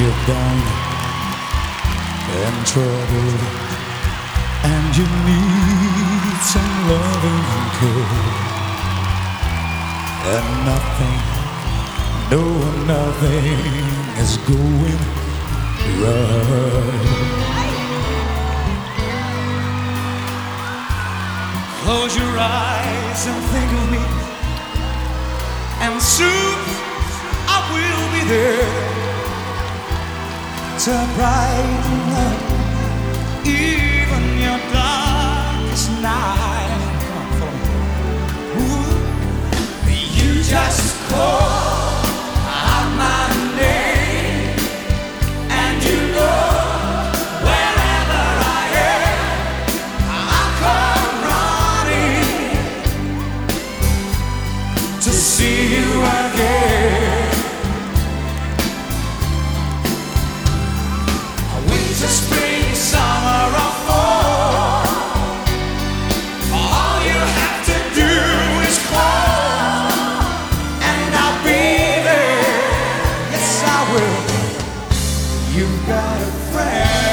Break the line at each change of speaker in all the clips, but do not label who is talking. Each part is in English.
you're down and troubled and you need some loving and care. And nothing no nothing is going right. Close your eyes and think of me and soon to brighten up even your darkest night. Come on, follow me. Ooh, you just call out my name, and you know wherever I am, I come running to see you again. You've got a friend.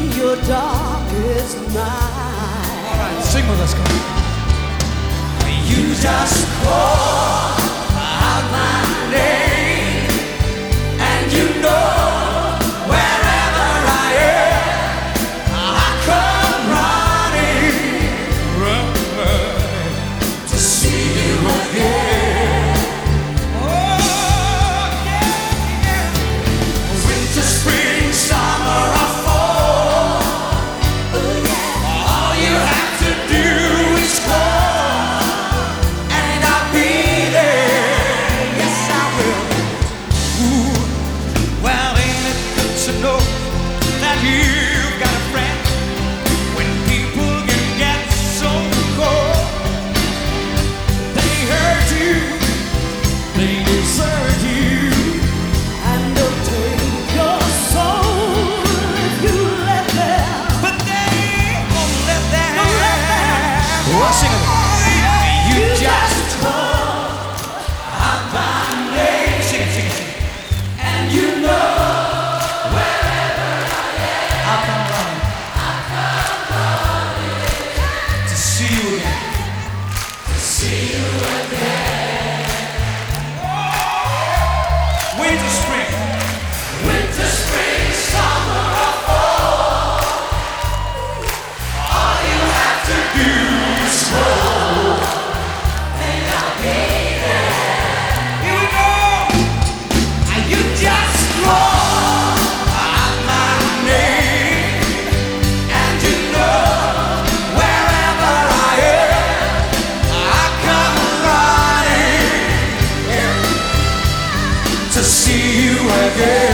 in
your darkest night.
All right, sing with us, come on.
You just call. you again. to see you again.